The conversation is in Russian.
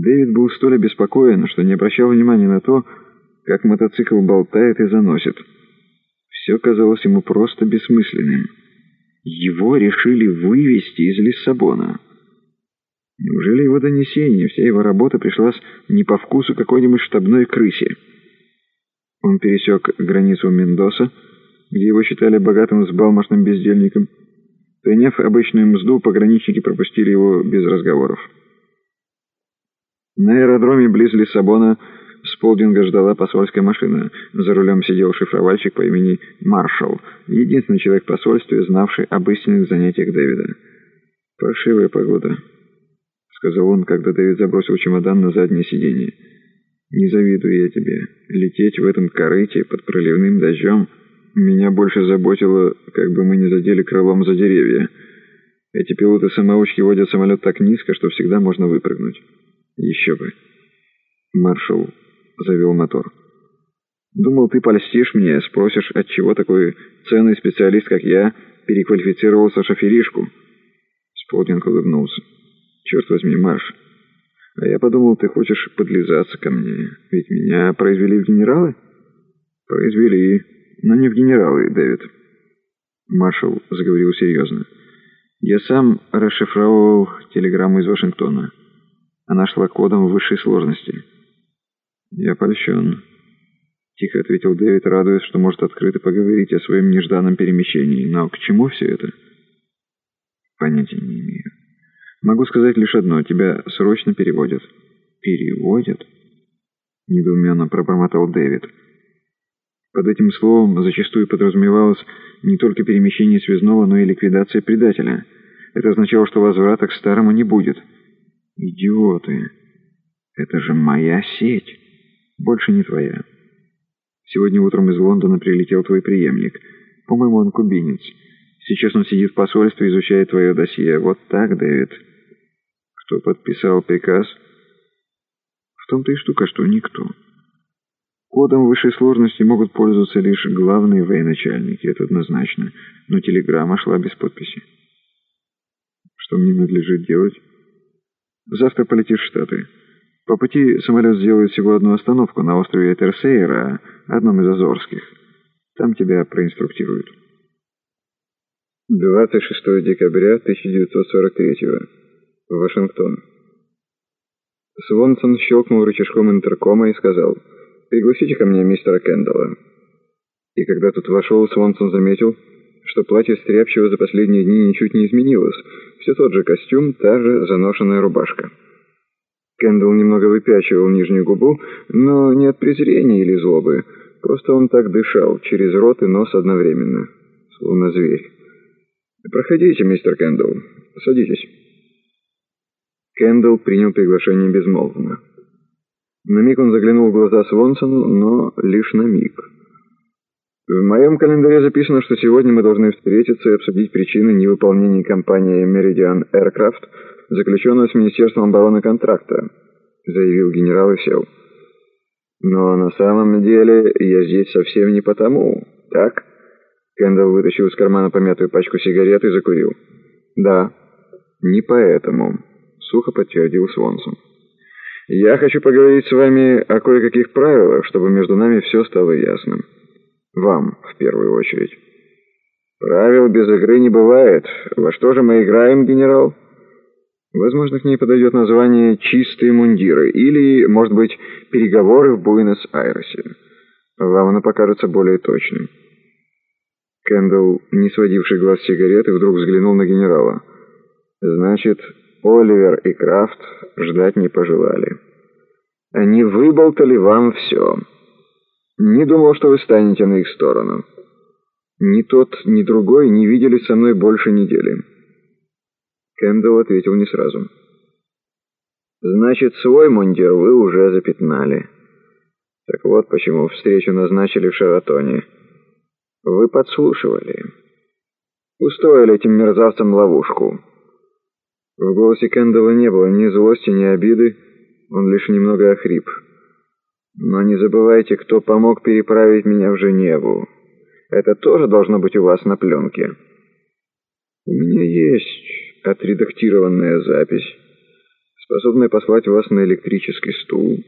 Дэвид был столь обеспокоен, что не обращал внимания на то, как мотоцикл болтает и заносит. Все казалось ему просто бессмысленным. Его решили вывести из Лиссабона. Неужели его донесение, вся его работа пришлась не по вкусу какой-нибудь штабной крысе? Он пересек границу Мендоса, где его считали богатым взбалмошным бездельником. Приняв обычную мзду, пограничники пропустили его без разговоров. На аэродроме близ Лиссабона с полдинга ждала посольская машина. За рулем сидел шифровальщик по имени Маршалл, единственный человек в посольстве, знавший об истинных занятиях Дэвида. «Паршивая погода», — сказал он, когда Дэвид забросил чемодан на заднее сиденье. «Не завидую я тебе. Лететь в этом корыте под проливным дождем меня больше заботило, как бы мы не задели крылом за деревья. Эти пилоты-самоучки водят самолет так низко, что всегда можно выпрыгнуть. Еще бы». Маршал завел мотор. «Думал, ты польстишь мне, спросишь, отчего такой ценный специалист, как я, переквалифицировался шоферишку?» Сполдинг улыбнулся. «Черт возьми, Марш, а я подумал, ты хочешь подлизаться ко мне, ведь меня произвели в генералы?» «Произвели, но не в генералы, Дэвид». Маршал заговорил серьезно. «Я сам расшифровывал телеграмму из Вашингтона. Она шла кодом высшей сложности». «Я польщен», — тихо ответил Дэвид, радуясь, что может открыто поговорить о своем нежданном перемещении. «Но к чему все это?» «Понятия не имею. Могу сказать лишь одно. Тебя срочно переводят». «Переводят?» — недоуменно пробормотал Дэвид. Под этим словом зачастую подразумевалось не только перемещение связного, но и ликвидация предателя. Это означало, что возврата к старому не будет. «Идиоты! Это же моя сеть!» больше не твоя. Сегодня утром из Лондона прилетел твой преемник. По-моему, он кубинец. Сейчас он сидит в посольстве, изучает твое досье. Вот так, Дэвид. Кто подписал приказ? В том-то и штука, что никто. Кодом высшей сложности могут пользоваться лишь главные военачальники, это однозначно. Но телеграмма шла без подписи. Что мне надлежит делать? Завтра полетишь в Штаты. По пути самолет сделает всего одну остановку на острове Терсейра, одном из Азорских. Там тебя проинструктируют. 26 декабря 1943 Вашингтон. Свонсон щелкнул рычажком интеркома и сказал, «Пригласите ко мне мистера Кэндалла». И когда тут вошел, Свонсон заметил, что платье Стряпчего за последние дни ничуть не изменилось. Все тот же костюм, та же заношенная рубашка. Кэндалл немного выпячивал нижнюю губу, но не от презрения или злобы. Просто он так дышал, через рот и нос одновременно, словно зверь. «Проходите, мистер Кэндалл. Садитесь». Кэндалл принял приглашение безмолвно. На миг он заглянул в глаза Свонсону, но лишь на миг. В моем календаре записано, что сегодня мы должны встретиться и обсудить причины невыполнения компании Meridian Aircraft заключенного с Министерством обороны контракта», — заявил генерал и сел. «Но на самом деле я здесь совсем не потому, так?» Кендалл вытащил из кармана помятую пачку сигарет и закурил. «Да, не поэтому», — сухо подтвердил Свонсон. «Я хочу поговорить с вами о кое-каких правилах, чтобы между нами все стало ясным. Вам, в первую очередь». «Правил без игры не бывает. Во что же мы играем, генерал?» Возможно, к ней подойдет название «Чистые мундиры» или, может быть, «Переговоры в Буэнос-Айресе». Вам оно покажется более точным. Кэндалл, не сводивший глаз сигареты, вдруг взглянул на генерала. «Значит, Оливер и Крафт ждать не пожелали. Они выболтали вам все. Не думал, что вы станете на их сторону. Ни тот, ни другой не видели со мной больше недели». Кэндалл ответил не сразу. «Значит, свой мундир вы уже запятнали. Так вот почему встречу назначили в Шаратоне. Вы подслушивали. Устроили этим мерзавцам ловушку». В голосе Кэндалла не было ни злости, ни обиды, он лишь немного охрип. «Но не забывайте, кто помог переправить меня в Женеву. Это тоже должно быть у вас на пленке». «У меня есть отредактированная запись», — способная послать вас на электрический стул,